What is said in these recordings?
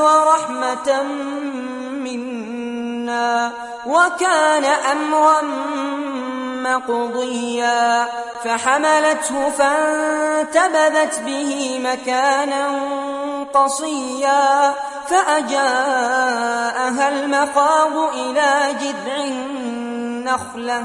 ورحمة منا وكان أمرا مقضيا فحملته فانتبذت به مكانا قصيا فأجاءها المخاض إلى جذع النخلة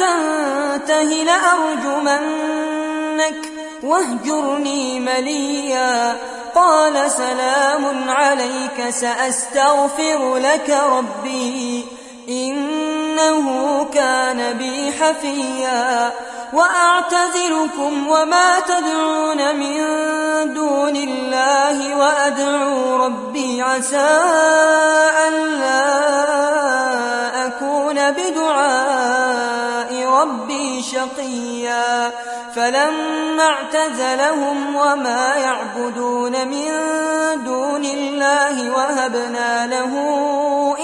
تنته لأرجمنك واهجرني مليا. قال سلام عليك سأستغفر لك ربي. إنه كان بي حفيا. وأعتزلكم وما تدعون من دون الله وأدعو ربي عسى فلما اعتزلهم وما يعبدون من دون الله وهبنا له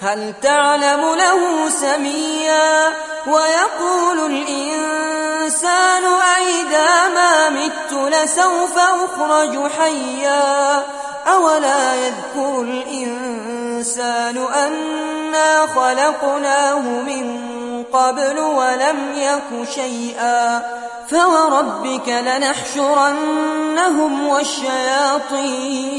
هل تعلم له سميا ويقول الإنسان أئذا ما مت لسوف أخرج حيا أولا يذكر الإنسان أنا خلقناه من قبل ولم يك شيئا فوربك لنحشرنهم والشياطين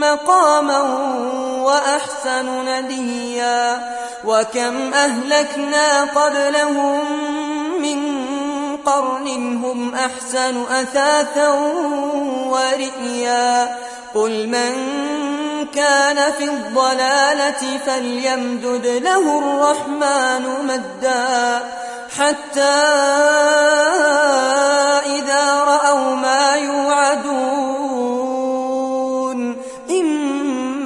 مقاما وأحسن نديا وكم أهلكنا قبلهم من قرن هم أحسن أثاثا ورئيا قل من كان في الضلالة فليمدد له الرحمن مدا حتى إذا رأوا ما يوعدون